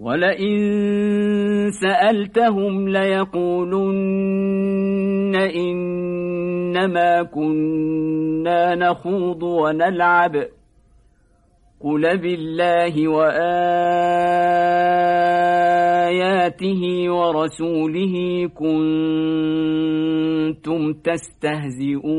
ولئن سألتهم ليقولن إنما كنا نخوض ونلعب. قل بالله وآياته ورسوله كنتم تستهزئون.